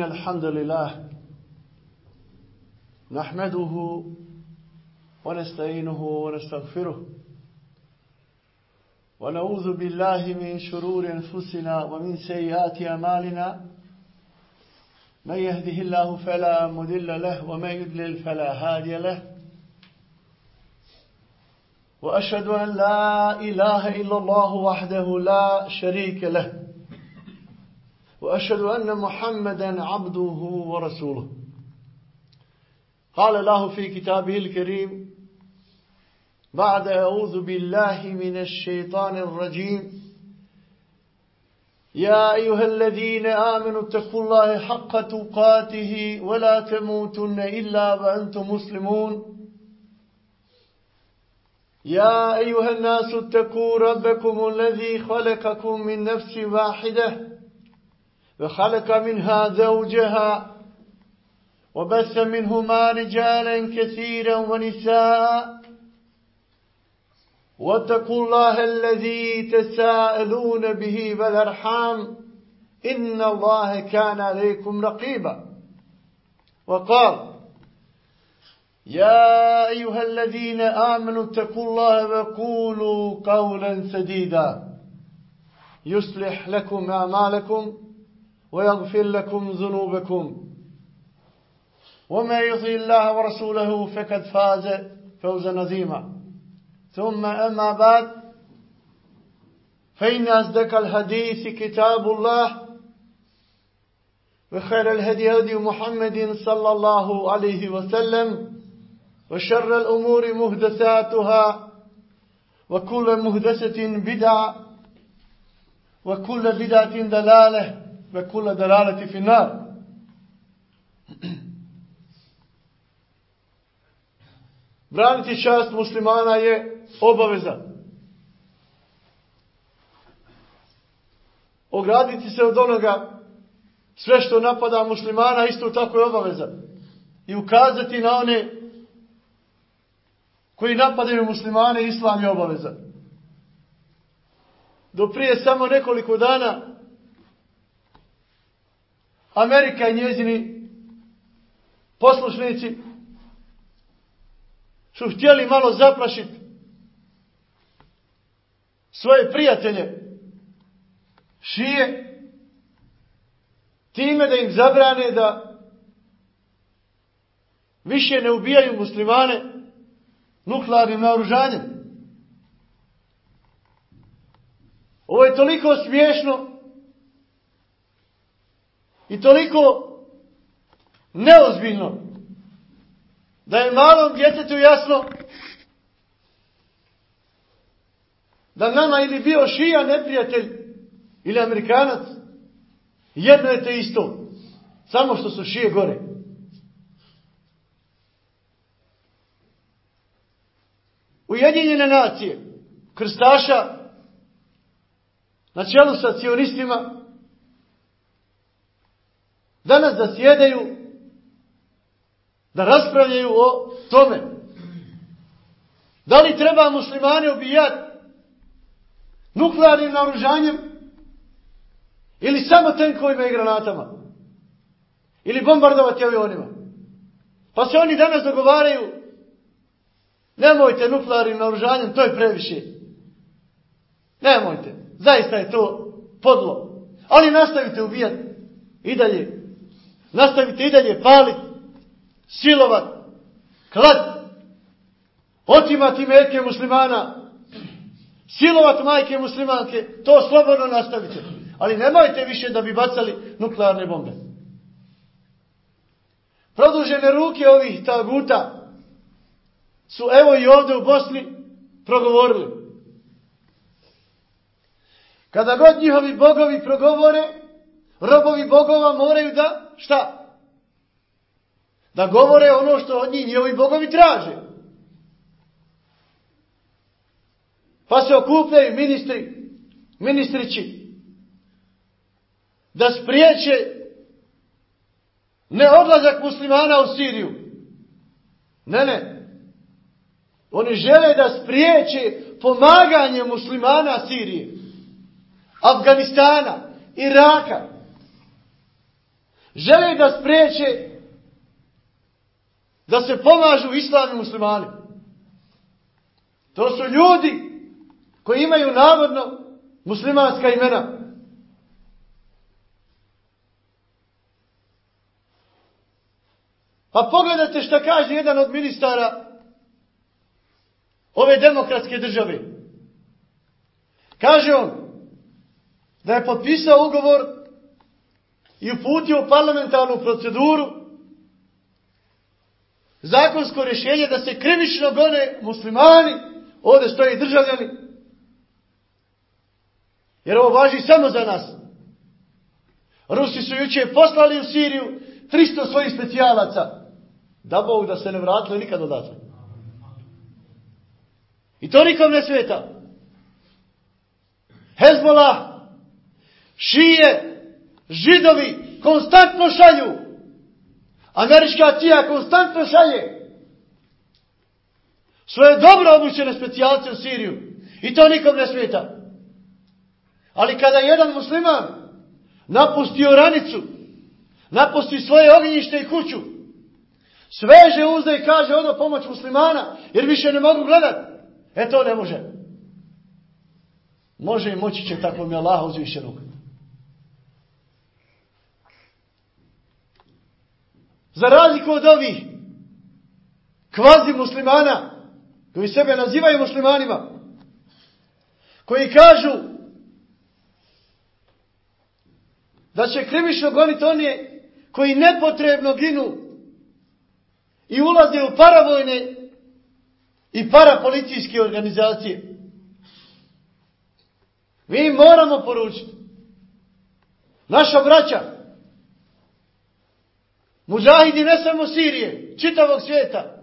إن الحمد لله نحمده ونستعينه ونستغفره ونعوذ بالله من شرور أنفسنا ومن سيئات أعمالنا من يهده الله فلا مضل له ومن يضلل فلا هادي له وأشهد أن لا إله إلا الله وحده لا شريك له وأشهد أن محمدا عبده ورسوله. قال الله في كتابه الكريم بعد أعوذ بالله من الشيطان الرجيم. يا أيها الذين آمنوا اتقوا الله حق تقاته ولا تموتن إلا وأنتم مسلمون. يا أيها الناس اتقوا ربكم الذي خلقكم من نفس واحدة وخلق منها زوجها وبث منهما رجالا كثيرا ونساء. واتقوا الله الذي تساءلون به والأرحام. إن الله كان عليكم رقيبا. وقال يا أيها الذين آمنوا اتقوا الله وقولوا قولا سديدا. يصلح لكم أعمالكم. ويغفر لكم ذنوبكم. وما يطيع الله ورسوله فقد فاز فوزا عظيما. ثم أما بعد فإن أصدق الحديث كتاب الله وخير الهدي هدي محمد صلى الله عليه وسلم وشر الأمور مهدساتها وكل مهدسة بدعة وكل بدعة دلالة ve kulle delaleti finnar. Braniti čast muslimana je obaveza. Ograditi se od onoga sve što napada muslimana isto tako je obaveza. I ukazati na one koji napadaju muslimane islam je obaveza. Do prije samo nekoliko dana Amerika i njezini poslušnici su htjeli malo zaplašiti svoje prijatelje šije time da im zabrane da više ne ubijaju muslimane nuklearnim naoružanjem. Ovo je toliko smiješno i toliko neozbiljno da je malom djetetu jasno da nama ili bio šija neprijatelj ili amerikanac, jedno je te isto, samo što su šije gore. Ujedinjene nacije, krstaša, na čelu sa cionistima, danas zasjedaju da raspravljaju o tome. Da li treba muslimane ubijati nuklearnim naoružanjem ili samo tenkovima i granatama? Ili bombardovati avionima? Pa se oni danas dogovaraju nemojte nuklearnim naoružanjem, to je previše. Nemojte. Zaista je to podlo. Ali nastavite ubijati i dalje. Nastavite i dalje paliti, silovat, klad, otimati metke muslimana, silovat majke muslimanke, to slobodno nastavite. Ali nemojte više da bi bacali nuklearne bombe. Produžene ruke ovih taguta su evo i ovdje u Bosni progovorili. Kada god njihovi bogovi progovore, robovi bogova moraju da, šta? Da govore ono što od njih njihovi bogovi traže. Pa se okupljaju ministri, ministrići, da spriječe ne odlazak muslimana u Siriju. Ne, ne. Oni žele da spriječe pomaganje muslimana Sirije. Afganistana, Iraka. Žele da spreče da se pomažu islami muslimani. To su ljudi koji imaju navodno muslimanska imena. Pa pogledajte šta kaže jedan od ministara ove demokratske države. Kaže on, da je potpisao ugovor i uputio parlamentarnu proceduru zakonsko rješenje da se krivično gone muslimani, ovdje i državljani, jer ovo važi samo za nas. Rusi su juče poslali u Siriju 300 svojih specijalaca, da Bog da se ne vratilo nikad odatle. I to nikom ne sveta. Hezbollah šije, židovi konstantno šalju. Američka cija konstantno šalje. Svoje dobro obučene specijalce u Siriju. I to nikom ne smeta. Ali kada jedan musliman napusti oranicu, napusti svoje ognjište i kuću, sveže uzde i kaže odo pomoć muslimana, jer više ne mogu gledat. E to ne može. Može i moći će tako mi Allah uzvišenog. Za razliku od ovih kvazi muslimana, koji sebe nazivaju muslimanima, koji kažu da će krivično goniti oni koji nepotrebno ginu i ulaze u paravojne i parapolicijske organizacije. Mi moramo poručiti. Naša braća, Mužahidi ne samo Sirije, čitavog svijeta.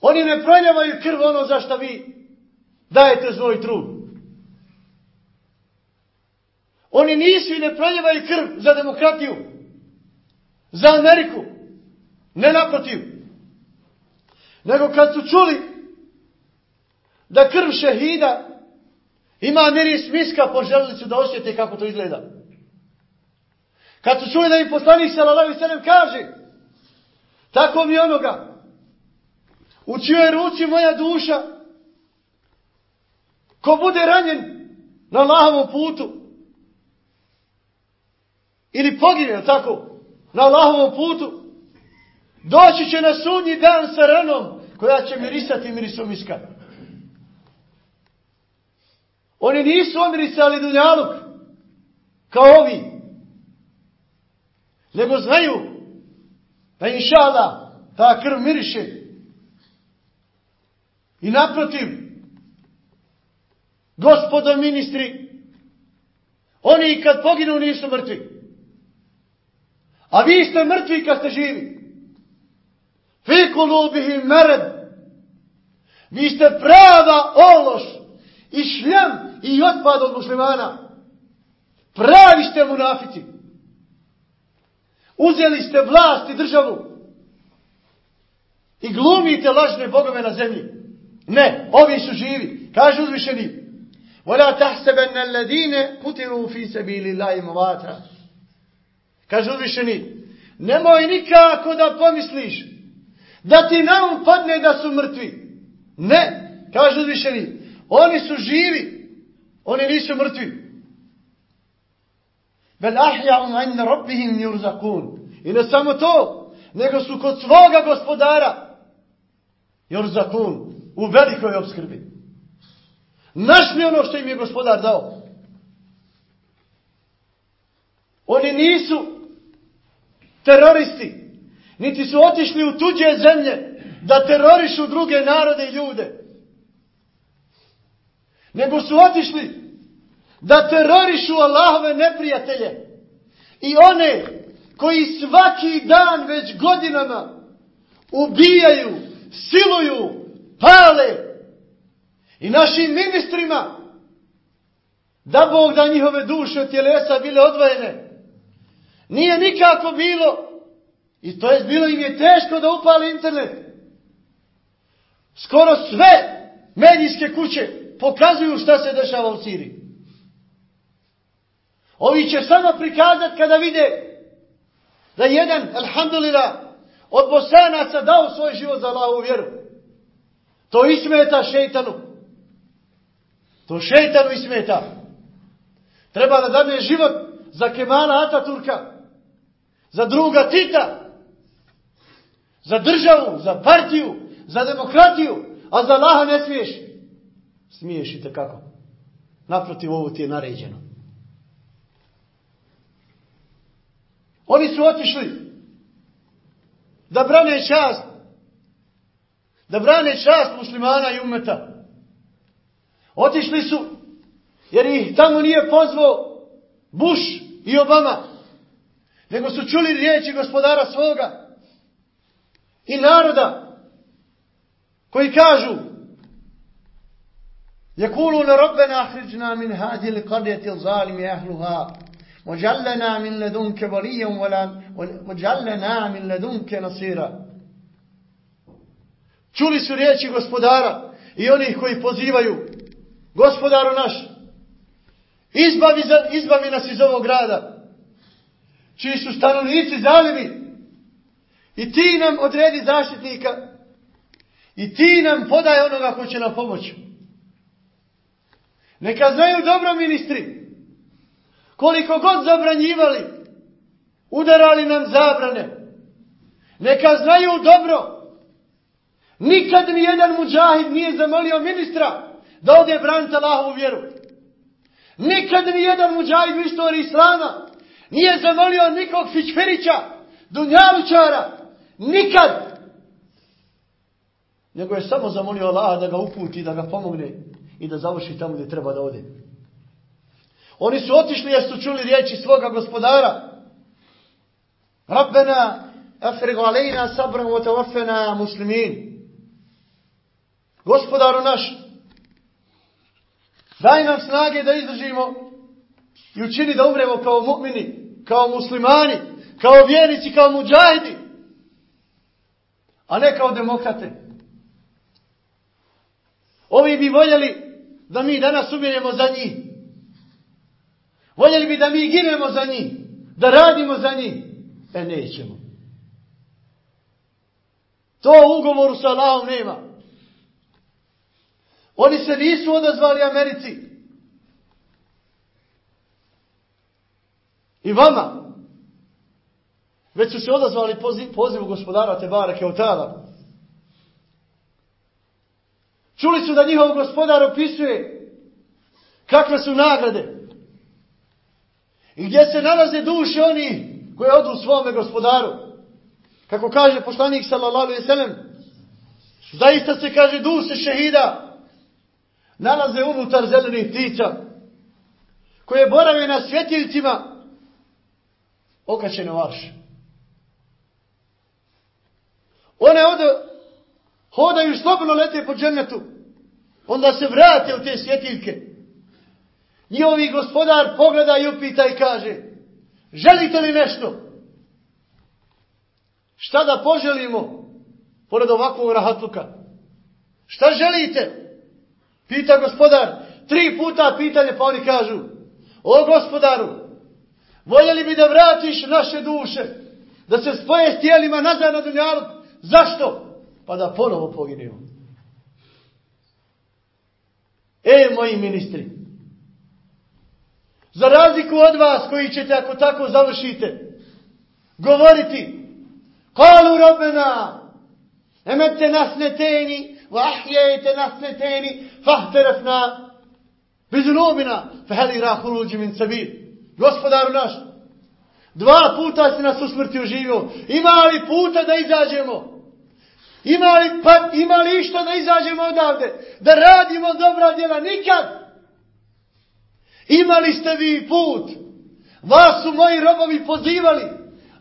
Oni ne proljevaju krv ono za što vi dajete svoj trud. Oni nisu i ne proljevaju krv za demokratiju. Za Ameriku. Ne naprotiv. Nego kad su čuli da krv šehida ima miris miska, poželili su da osjete kako to izgleda. Kad su čuli da im poslanik sallallahu alejhi kaže: Tako mi onoga u čijoj ruci moja duša ko bude ranjen na Allahovom putu ili pogine tako na Allahovom putu doći će na sudnji dan sa ranom koja će mirisati mirisom iska. Oni nisu omirisali dunjaluk kao ovi nego znaju da inša Allah ta krv miriše. I naprotiv, gospodo ministri, oni kad poginu nisu mrtvi. A vi ste mrtvi kad ste živi. Fi kulubihim mered. Vi ste prava ološ i šljam i otpad od muslimana. Pravi ste munafici. Uzeli ste vlast i državu. I glumite lažne bogove na zemlji. Ne, ovi su živi. Kaže uzvišeni. Vola tahseben alladine kutiru fi sabili Allahi mavata. Kaže uzvišeni. Nemoj nikako da pomisliš da ti na um padne da su mrtvi. Ne, kaže uzvišeni. Oni su živi. Oni nisu mrtvi. Bel ahja'um inna rabbihim yurzakun. I ne samo to, nego su kod svoga gospodara yurzakun u velikoj obskrbi. Našli ono što im je gospodar dao. Oni nisu teroristi, niti su otišli u tuđe zemlje da terorišu druge narode i ljude. Nego su otišli da terorišu Allahove neprijatelje i one koji svaki dan već godinama ubijaju, siluju, pale i našim ministrima da Bog da njihove duše od tjelesa bile odvojene. Nije nikako bilo i to je bilo im je teško da upali internet. Skoro sve medijske kuće pokazuju šta se dešava u Siriji. Ovi će samo prikazati kada vide da jedan, alhamdulillah, od bosanaca dao svoj život za Allahovu vjeru. To ismeta šeitanu. To šeitanu ismeta. Treba da dane život za Kemala Ataturka, za druga Tita, za državu, za partiju, za demokratiju, a za Allaha ne smiješ. Smiješ i kako. Naprotiv, ovo ti je naređeno. Oni su otišli da brane čast, da brane čast muslimana i umeta. Otišli su jer ih tamo nije pozvao Bush i Obama, nego su čuli riječi gospodara svoga i naroda koji kažu يقولون ربنا اخرجنا من هذه القرية الظالم أهلها وجعلنا من لدنك وليا وجعلنا من لدنك نصيرا Čuli su riječi gospodara i onih koji pozivaju gospodaru naš izbavi, izbavi nas iz ovog grada čiji su stanovnici zalivi i ti nam odredi zaštitnika i ti nam podaj onoga ko će nam pomoći. Neka znaju dobro ministri koliko god zabranjivali, udarali nam zabrane. Neka znaju dobro. Nikad ni jedan muđahid nije zamolio ministra da ode braniti Allahovu vjeru. Nikad ni jedan muđahid u istoriji Islama nije zamolio nikog fičferića, dunjalučara. Nikad. Nego je samo zamolio Allaha da ga uputi, da ga pomogne i da završi tamo gdje treba da ode. Oni su otišli jer su čuli riječi svoga gospodara. Rabbena afrigu alejna sabran wa tawaffana muslimin. Gospodaru naš, daj nam snage da izdržimo i učini da umremo kao mu'mini, kao muslimani, kao vjernici, kao muđahidi, a ne kao demokrate. Ovi bi voljeli da mi danas umiremo za njih. Voljeli bi da mi ginemo za njih, da radimo za njih. E, nećemo. To u ugovoru sa Allahom nema. Oni se nisu odazvali Americi. I vama. Već su se odazvali poziv, pozivu gospodara Tebara Keotala. Čuli su da njihov gospodar opisuje kakve su nagrade. I gdje se nalaze duše oni koji odu svome gospodaru. Kako kaže poslanik sallallahu alaihi sallam. Zaista se kaže duše šehida. Nalaze unutar zelenih ptica. Koje borave na svjetiljcima. Okačene vaš. One ode, hodaju slobodno lete po džennetu, onda se vrate u te svjetiljke. Njihovi gospodar pogleda i upita i kaže, želite li nešto? Šta da poželimo, pored ovakvog rahatluka? Šta želite? Pita gospodar, tri puta pitanje, pa oni kažu, o gospodaru, voljeli bi da vratiš naše duše, da se spoje s tijelima nazad na dunjalu, zašto? Pa da ponovo poginimo. E, moji ministri, za razliku od vas koji ćete ako tako završite, govoriti, kalu robena, emete nas neteni, wa ahjejte nas neteni, fahterefna, bizunobina, feheli rahuluđi min sabir. Gospodaru naš, dva puta si nas u smrti uživio, ima li puta da izađemo? Ima li, pa, ima li išta da izađemo odavde? Da radimo dobra djela? Nikad! Imali ste vi put. Vas su moji robovi pozivali.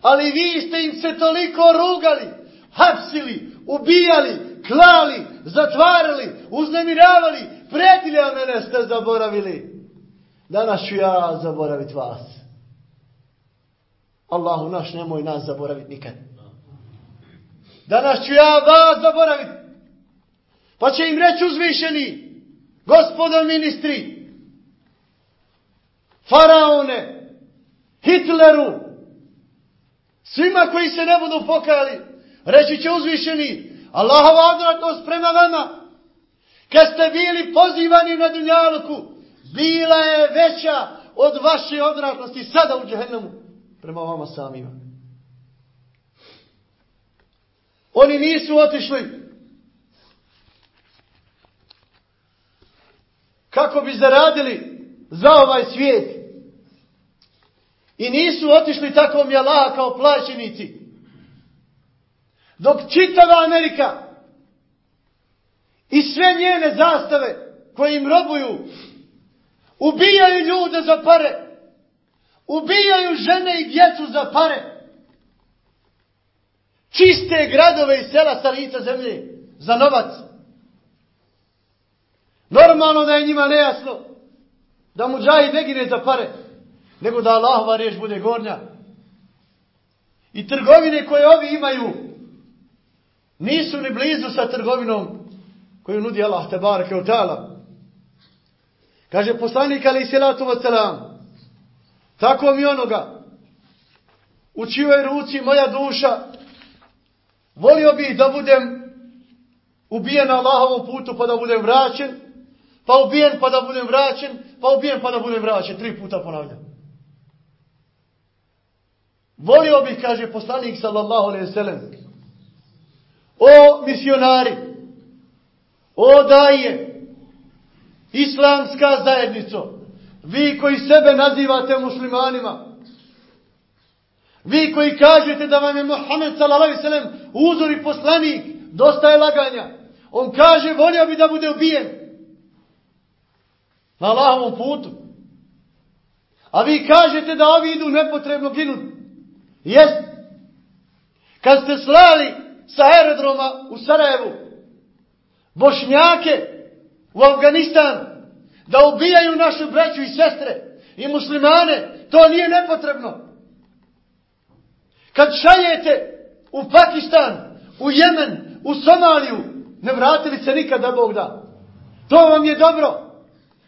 Ali vi ste im se toliko rugali. Hapsili, ubijali, klali, zatvarali, uznemiravali, pretili, a mene ste zaboravili. Danas ću ja zaboraviti vas. Allahu naš, nemoj nas zaboraviti nikad. Danas ću ja vas zaboraviti. Pa će im reći uzvišeni, gospodo ministri, faraone, Hitleru, svima koji se ne budu pokali, reći će uzvišeni, Allahova odratnost prema vama, kad ste bili pozivani na dunjaluku, bila je veća od vaše odratnosti sada u džehennemu prema vama samima. Oni nisu otišli kako bi zaradili za ovaj svijet. I nisu otišli tako mi Allaha kao plaćenici. Dok čitava Amerika i sve njene zastave koje im robuju ubijaju ljude za pare. Ubijaju žene i djecu za pare čiste gradove i sela sa lica zemlje za novac. Normalno da je njima nejasno da mu džaji ne gine za pare, nego da Allahova riješ bude gornja. I trgovine koje ovi imaju nisu ni blizu sa trgovinom koju nudi Allah te barake ta'ala. Kaže poslanik ali salatu wasalam, tako mi onoga, u čijoj ruci moja duša Volio bih da budem ubijen na Allahovom putu pa da budem vraćen, pa ubijen pa da budem vraćen, pa ubijen pa da budem vraćen. Tri puta ponavljam. Volio bih, kaže poslanik sallallahu alaihi sallam, o misionari, o daje, islamska zajednico, vi koji sebe nazivate muslimanima, Vi koji kažete da vam je Muhammed sallallahu sallam uzor i poslanik, dosta je laganja. On kaže, volio bi da bude ubijen. Na Allahovom putu. A vi kažete da ovi idu nepotrebno ginuti. Jest. Kad ste slali sa aerodroma u Sarajevu, bošnjake u Afganistan, da ubijaju našu braću i sestre i muslimane, to nije nepotrebno. Kad šaljete u Pakistan, u Jemen, u Somaliju, ne vratili se nikada Bog da. To vam je dobro.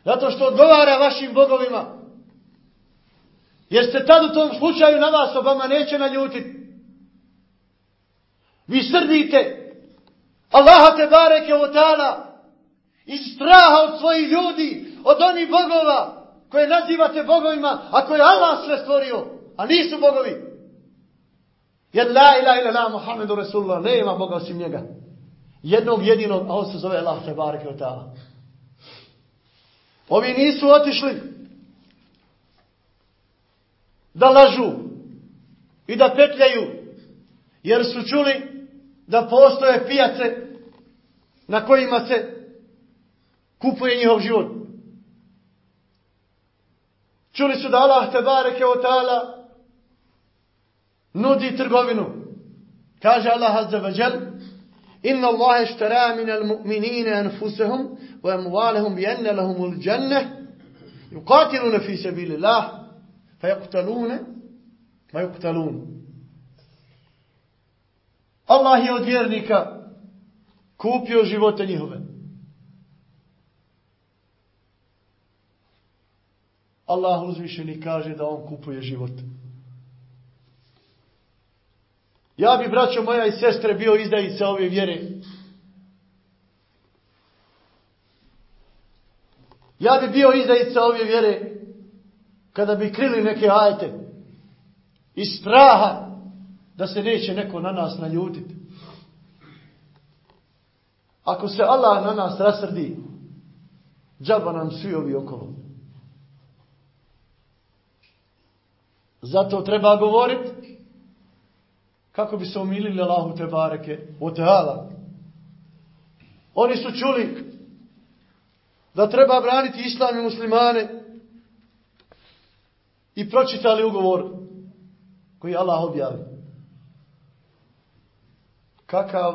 Zato što odgovara vašim bogovima. Jer se tad u tom slučaju na vas Obama neće naljutiti. Vi srdite Allaha te bareke o tala iz straha od svojih ljudi, od onih bogova koje nazivate bogovima, a koje Allah sve stvorio, a nisu bogovi. Jer la ilaha ila la Muhammedu Rasulullah, ne ima Boga osim njega. Jednog jedinog, a on se zove Allah te bareke od tala. Ovi nisu otišli da lažu i da petljaju, jer su čuli da postoje pijace na kojima se kupuje njihov život. Čuli su da Allah Tebareke od ta'ala nudi trgovinu. Kaže Allah Azza wa jel, Inna Allahe štara minal mu'minine anfusehum wa emualehum bi enne lahumul dženne yukatilu fi sabilillah lah fa ma. Allah je od vjernika kupio živote njihove. Allah uzvišeni kaže da on kupuje život. Ja bi, braćo moja i sestre, bio izdajica ove vjere. Ja bi bio izdajica ove vjere kada bi krili neke ajte iz straha da se neće neko na nas naljutiti. Ako se Allah na nas rasrdi, džaba nam svi ovi okolo. Zato treba govoriti kako bi se umilili Allahu te bareke o teala. Oni su čuli da treba braniti islam i muslimane i pročitali ugovor koji Allah objavi. Kakav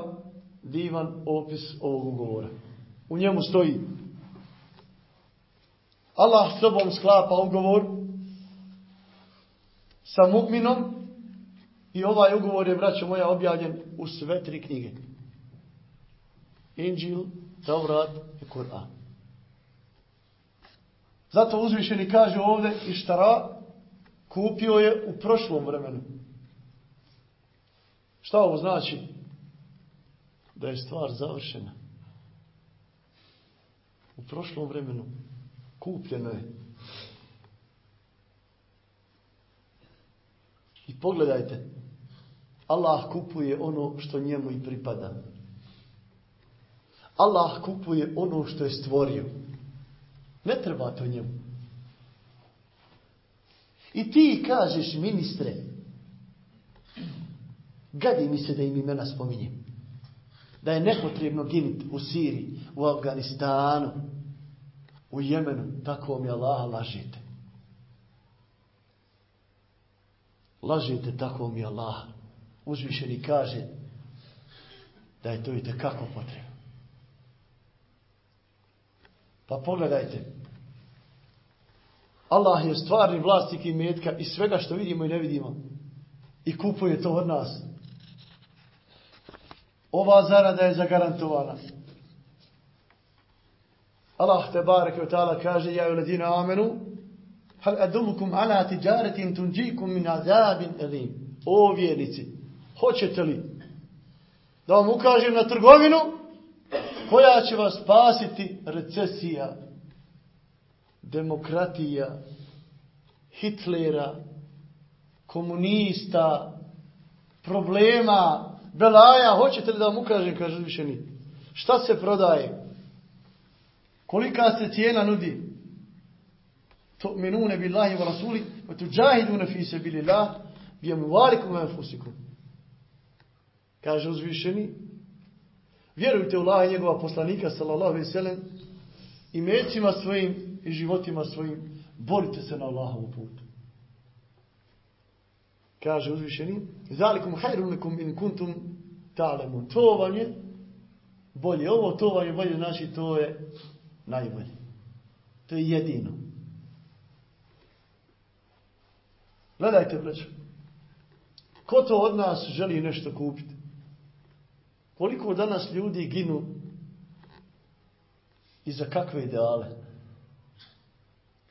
divan opis ovog ugovora. U njemu stoji Allah s tobom sklapa ugovor sa mu'minom i ovaj ugovor je, braćo moja, objavljen u sve tri knjige. Inđil, Taurat i Kur'an. Zato uzvišeni kaže ovdje i štara kupio je u prošlom vremenu. Šta ovo znači? Da je stvar završena. U prošlom vremenu kupljeno je. I pogledajte, Allah kupuje ono što njemu i pripada. Allah kupuje ono što je stvorio. Ne treba to njemu. I ti kažeš, ministre, gadi mi se da im imena spominjem. Da je nepotrebno ginit u Siriji, u Afganistanu, u Jemenu. Tako mi Allah lažite. Lažite tako mi Allah. Uzvišeni kaže da je to i tekako potrebno. Pa pogledajte. Allah je stvarni vlasnik i metka i svega što vidimo i ne vidimo. I kupuje to od nas. Ova zarada je zagarantovana. Allah te barek ve taala kaže ja uledina amenu hal adullukum ala tijaratin tunjikum min azabin alim. O vjernici, hoćete li da vam ukažem na trgovinu koja će vas spasiti recesija, demokratija, Hitlera, komunista, problema, belaja, hoćete li da vam ukažem, kaže ni. Šta se prodaje, kolika se cijena nudi, to minune billahi wa rasuli, wa tuđahidune fi se bili bi amuvalikum enfusikum. Kaže uzvišeni, vjerujte u Allah i njegova poslanika, sallallahu alaihi sallam, i mecima svojim i životima svojim, borite se na Allahovu putu. Kaže uzvišeni, zalikum hajrunekum in kuntum ta'lemun. To vam je bolje. Ovo to vam je bolje, znači to je najbolje. To je jedino. Gledajte, braćo. Ko to od nas želi nešto kupiti? Koliko danas ljudi ginu i za kakve ideale?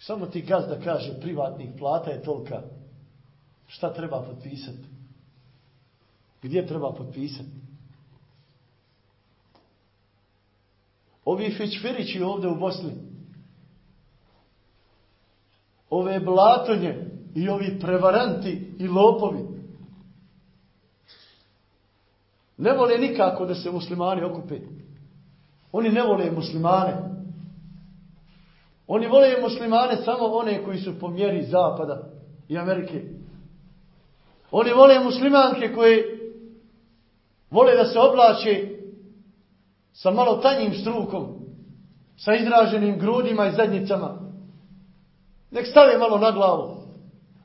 Samo ti gazda kaže privatnih plata je tolika. Šta treba potpisati? Gdje treba potpisati? Ovi fičfirići ovdje u Bosni, ove blatonje i ovi prevaranti i lopovi, ne vole nikako da se muslimani okupe. Oni ne vole muslimane. Oni vole muslimane samo one koji su po mjeri Zapada i Amerike. Oni vole muslimanke koje vole da se oblače sa malo tanjim strukom, sa izraženim grudima i zadnjicama. Nek stave malo na glavu.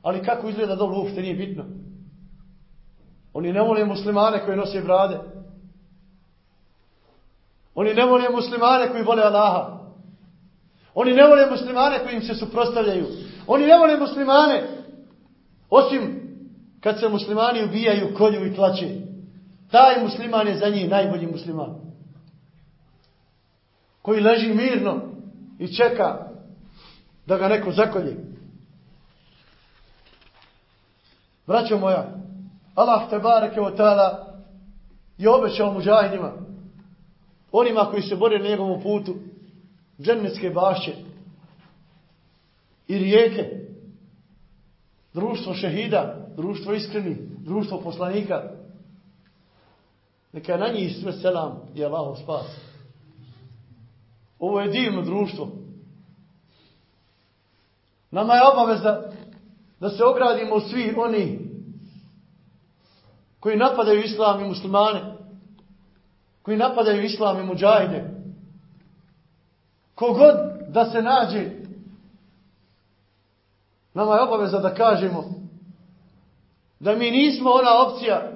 Ali kako izgleda dobro uopšte nije bitno. Oni ne vole muslimane koji nose brade. Oni ne vole muslimane koji vole Allaha. Oni ne vole muslimane koji im se suprostavljaju. Oni ne vole muslimane osim kad se muslimani ubijaju, kolju i tlače. Taj musliman je za njih najbolji musliman. Koji leži mirno i čeka da ga neko zakolje. Braćo moja, Allah te bareke o tala je obećao muđahidima, onima koji se bore na njegovom putu, džennetske bašće i rijeke, društvo šehida, društvo iskreni, društvo poslanika, neka je na njih sve selam i Allahov spas. Ovo je divno društvo. Nama je obaveza da se ogradimo svi oni koji napadaju islam i muslimane, koji napadaju islam i muđajde, kogod da se nađe, nama je obaveza da kažemo da mi nismo ona opcija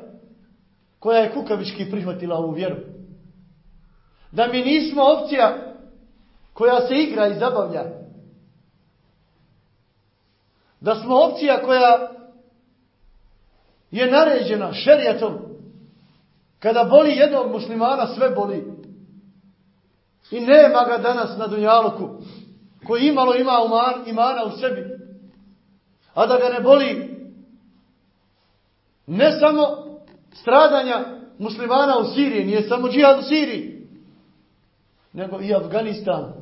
koja je kukavički prihvatila ovu vjeru. Da mi nismo opcija koja se igra i zabavlja. Da smo opcija koja je naređena šerijatom. Kada boli jednog muslimana, sve boli. I nema ga danas na Dunjaluku, koji imalo ima umar, imana u sebi. A da ga ne boli ne samo stradanja muslimana u Siriji, nije samo džihad u Siriji, nego i Afganistan,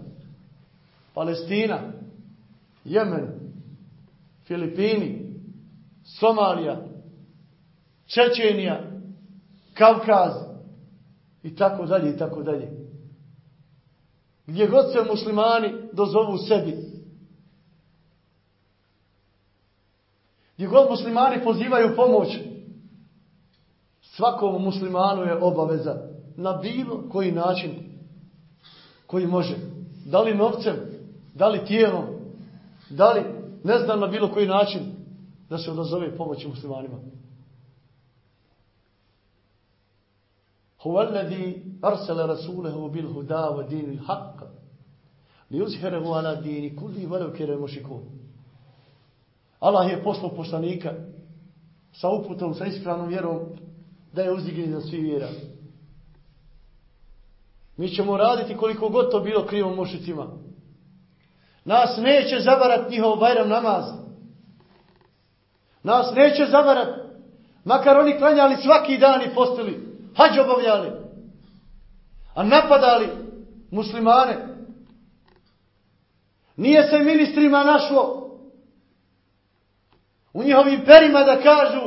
Palestina, Jemen, Filipini, Somalija, Čečenija, Kavkaz i tako dalje i tako dalje. Gdje god se muslimani dozovu sebi. Gdje god muslimani pozivaju pomoć, svakom muslimanu je obaveza na bilo koji način koji može. Da li novcem, da li tijelom, da li ne znam na bilo koji način da se odazove pomoći muslimanima. هو الذي أرسل رسوله بالهدى ودين الحق ليظهره على دين كل ولو كره المشركون Allah je poslao poslanika sa uputom, sa ispravnom vjerom da je uzdigni za svi vjera. Mi ćemo raditi koliko god to bilo krivom mušicima. Nas neće zavarat njihov bajram namaz. Nas neće zavarat. Makar oni klanjali svaki dan i postili hađ obavljali, a napadali muslimane. Nije se ministrima našlo u njihovim perima da kažu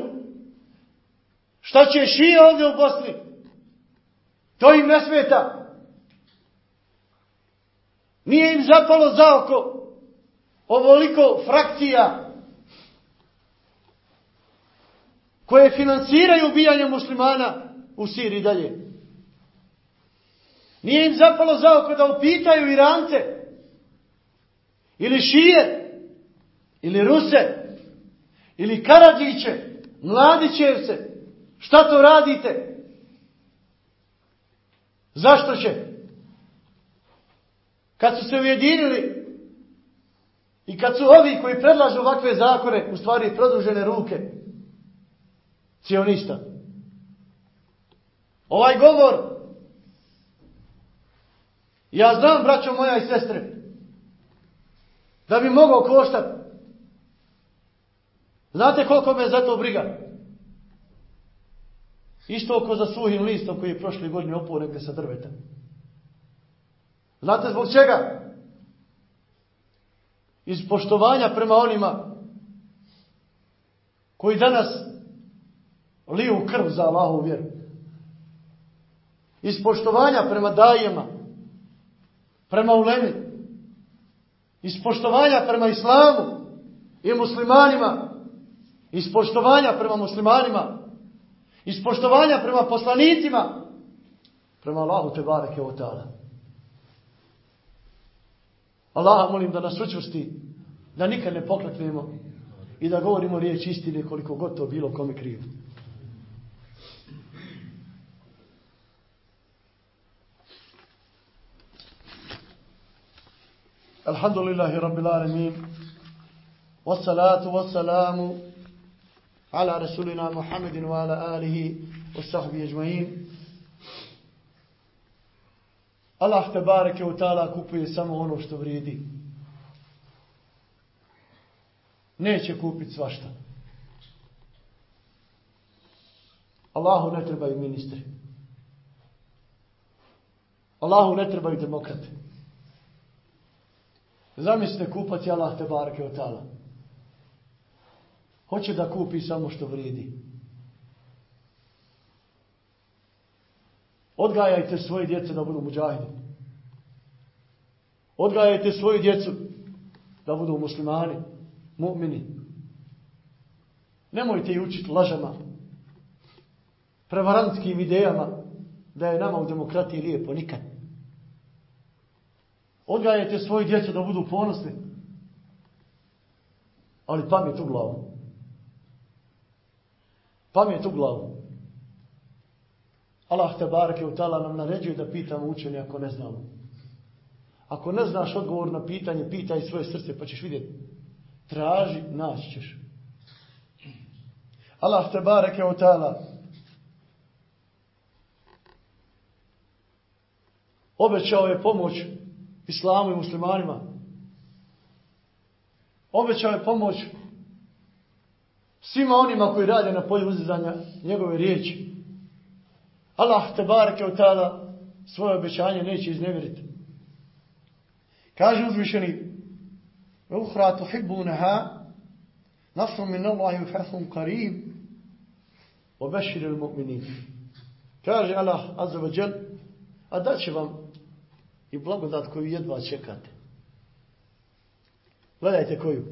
šta će šije ovdje u Bosni. To im ne smeta. Nije im zapalo za oko ovoliko frakcija koje financiraju ubijanje muslimana u Siriji dalje. Nije im zapalo za oko da upitaju Irance ili Šije ili Ruse ili Karadžiće, Mladićevce. Šta to radite? Zašto će? Kad su se ujedinili i kad su ovi koji predlažu ovakve zakone u stvari produžene ruke cionista. Ovaj govor, ja znam, braćo moja i sestre, da bi mogao koštati. Znate koliko me za to briga? Isto oko za suhim listom koji je prošli godini opao negde sa drveta. Znate zbog čega? Iz poštovanja prema onima koji danas liju krv za Allahovu vjeru iz poštovanja prema dajema, prema ulemi, iz poštovanja prema islamu i muslimanima, iz poštovanja prema muslimanima, iz poštovanja prema poslanicima, prema Allahu te bareke o ta'ala. Allaha molim da nas učvrsti, da nikad ne pokleknemo i da govorimo riječ istine koliko god to bilo kome krivo. الحمد لله رب العالمين والصلاة والسلام على رسولنا محمد وعلى آله وصحبه أجمعين Allah te bareke u ta'ala kupuje samo ono što vrijedi. Neće kupiti svašta. Allahu ne trebaju ministri. Allahu ne trebaju demokrate. Zamislite kupati Allah te barke od tala. Hoće da kupi samo što vrijedi. Odgajajte svoje djece da budu muđahidi. Odgajajte svoju djecu da budu muslimani, mu'mini. Nemojte ih učiti lažama, prevarantskim idejama da je nama u demokratiji lijepo, nikad. Odgajajte svoju djecu da budu ponosni, ali pamet u glavu. Pamet u glavu. Allah te barake u tala nam naređuje da pitamo učenje ako ne znamo. Ako ne znaš odgovor na pitanje, pitaj svoje srce pa ćeš vidjeti. Traži, naći ćeš. Allah te barake u tala obećao je pomoć islamu i muslimanima. Obećao je pomoć svima onima koji rade na polju uzizanja njegove riječi. Allah te bareke od tada svoje obećanje neće iznevjeriti. Kaže uzvišeni Uhra tuhibbunaha nasru min Allahi u fathun qarib obešir il mu'minin. Kaže Allah azza wa jal a da će vam i blagodat koju jedva čekate. Gledajte koju.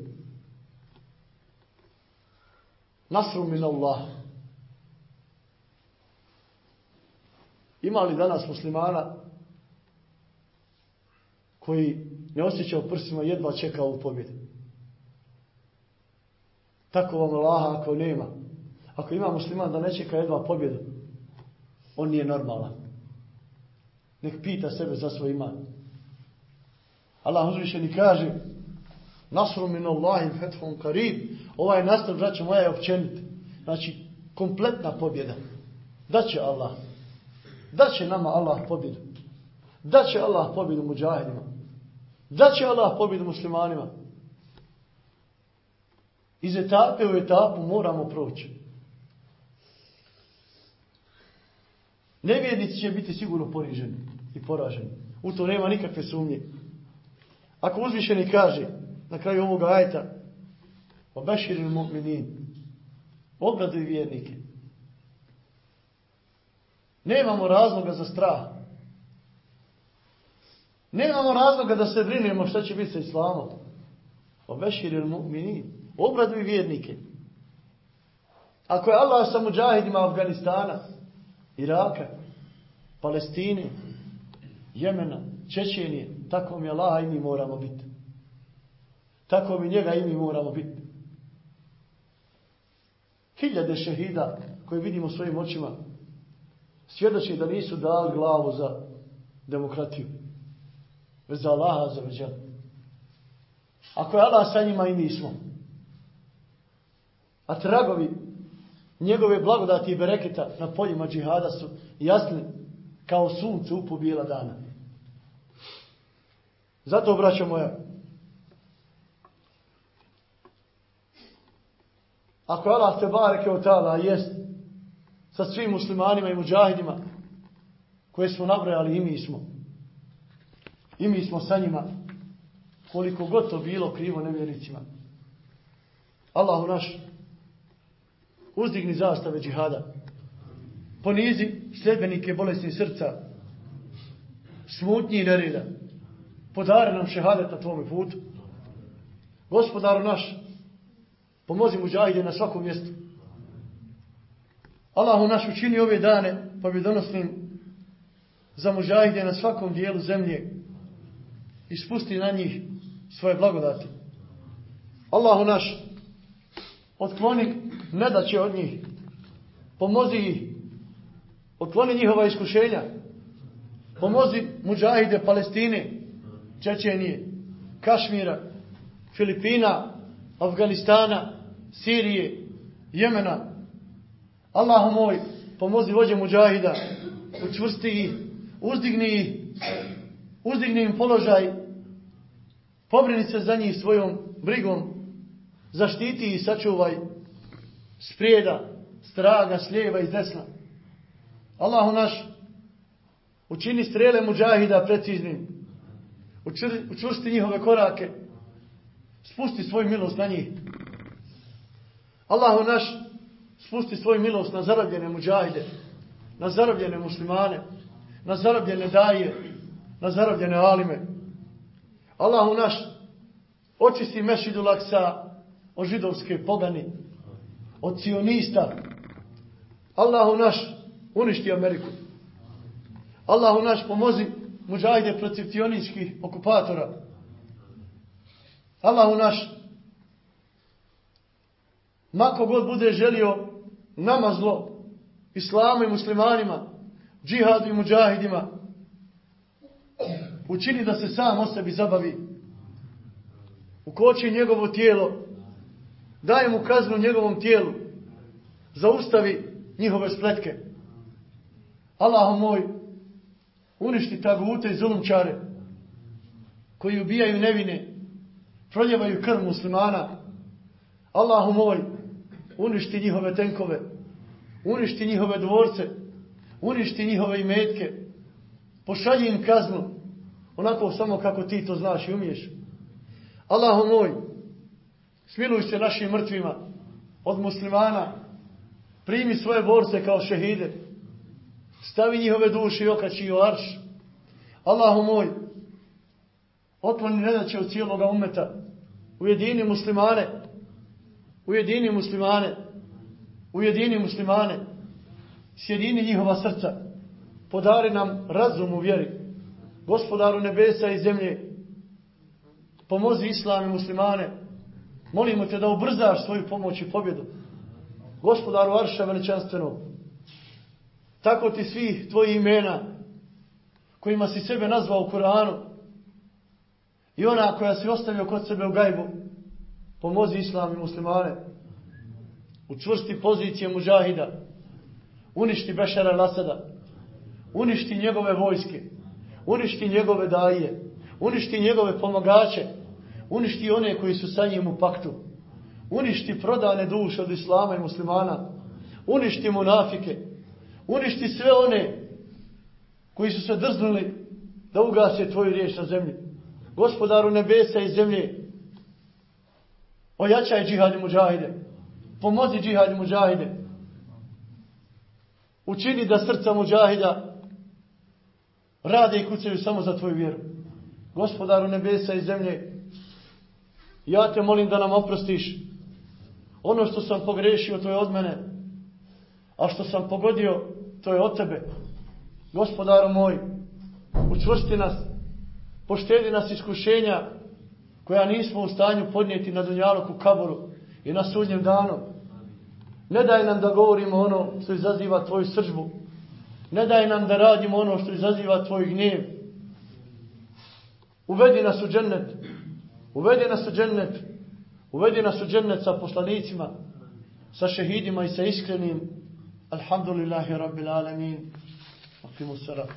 Nasru min Allah. Ima li danas muslimana koji ne osjeća u prsima jedva čeka ovu pobjedu? Tako vam Allaha ako nema. Ako ima musliman da ne čeka jedva pobjedu, on nije normalan. Nek pita sebe za svoj iman. Allah uzvišeni kaže Nasru min Allahi fethun karib Ovaj nastav, braćo moja, je općenit. Znači, kompletna pobjeda. Da će Allah. Da će nama Allah pobjedu. Da će Allah pobjedu muđahidima. Da će Allah pobjedu muslimanima. Iz etape u etapu moramo proći. Nevjernici će biti sigurno poriženi i poraženi. U to nema nikakve sumnje. Ako uzvišeni kaže na kraju ovoga ajta obeširin mu'minin obraduj vjernike Nemamo razloga za strah. Nemamo razloga da se brinemo šta će biti sa islamom. Obešir mu'minin mu'mini. Obraduj vjernike. Ako je Allah sa muđahidima Afganistana, Iraka, Palestine, Jemena, Čečenije, tako mi Allaha i mi moramo biti. Tako mi njega i mi moramo biti. Hiljade šehida koje vidimo svojim očima svjedoči da nisu dali glavu za demokratiju. Već za Allaha za veđan. Ako je Allah sa njima i mi smo. A tragovi njegove blagodati i bereketa na poljima džihada su jasni kao sunce upu bijela dana. Zato, braćo moja, ako Allah te bareke od tala jest sa svim muslimanima i muđahidima koje smo nabrojali i mi smo. I mi smo sa njima koliko god to bilo krivo nevjericima. Allahu naš uzdigni zastave džihada. Ponizi sljedbenike bolesnih srca smutnji i nereda. Podari nam šehadet na tvome putu. Gospodaru naš, pomozi muđahide na svakom mjestu. Allahu naš učini ove dane, pa bi donosnim za mužahide na svakom dijelu zemlje i spusti na njih svoje blagodati. Allahu naš, otkloni ne da će od njih, pomozi ih, otkloni njihova iskušenja, pomozi muđahide Palestine, Čečenije, Kašmira, Filipina, Afganistana, Sirije, Jemena. Allahu moj, pomozi vođe muđahida, učvrsti ih, uzdigni ih, uzdigni im položaj, pobrini se za njih svojom brigom, zaštiti i sačuvaj sprijeda, straga, slijeva i desna. Allahu naš, učini strele muđahida preciznim, učvrsti njihove korake, spusti svoju milost na njih. Allahu naš, spusti svoju milost na zarobljene muđahide, na zarobljene muslimane, na zarobljene daje, na zarobljene alime. Allahu naš, očisti Mešidu Laksa od židovske pogani, od cionista. Allahu naš, uništi Ameriku. Allahu naš, pomozi muđajde protiv cionijskih okupatora. Allahu naš, mako god bude želio nama zlo, islamu i muslimanima, džihadu i muđahidima, učini da se sam o sebi zabavi. Ukoči njegovo tijelo, daje mu kaznu njegovom tijelu, zaustavi njihove spletke. Allaho moj, uništi tagute i zulumčare, koji ubijaju nevine, proljevaju krv muslimana. Allahu moj, uništi njihove tenkove, uništi njihove dvorce, uništi njihove imetke, pošalji im kaznu, onako samo kako ti to znaš i umiješ. Allahu moj, smiluj se našim mrtvima od muslimana, primi svoje borce kao šehide, stavi njihove duše i okači u arš. Allahu moj, otkloni nedaće od cijeloga umeta, ujedini muslimane, ujedini muslimane, ujedini muslimane, sjedini njihova srca, podari nam razum u vjeri, gospodaru nebesa i zemlje, pomozi islam i muslimane, molimo te da ubrzaš svoju pomoć i pobjedu, gospodaru Arša veličanstvenog, tako ti svi tvoji imena, kojima si sebe nazvao u Koranu, i ona koja si ostavio kod sebe u gajbu, pomozi islam i muslimane, učvrsti pozicije muđahida, uništi Bešara Lasada, uništi njegove vojske, uništi njegove daje, uništi njegove pomagače, uništi one koji su sa njim u paktu, uništi prodane duše od islama i muslimana, uništi munafike, uništi sve one koji su se drznuli da ugase tvoju riječ na zemlji. Gospodaru nebesa i zemlje, ojačaj džihad i muđahide, pomozi džihad i muđahide, učini da srca muđahida rade i kucaju samo za tvoju vjeru. Gospodaru nebesa i zemlje, ja te molim da nam oprostiš ono što sam pogrešio, to je od mene, a što sam pogodio, to je od tebe. Gospodaru moj, učvrsti nas, poštedi nas iskušenja koja nismo u stanju podnijeti na Dunjaluku kaboru i na sudnjem danu. Ne daj nam da govorimo ono što izaziva tvoju sržbu. Ne daj nam da radimo ono što izaziva tvoj gnjev. Uvedi nas u džennet. Uvedi nas u džennet. Uvedi nas u džennet sa poslanicima, sa šehidima i sa iskrenim. Alhamdulillahi rabbil alamin. Akimu salam.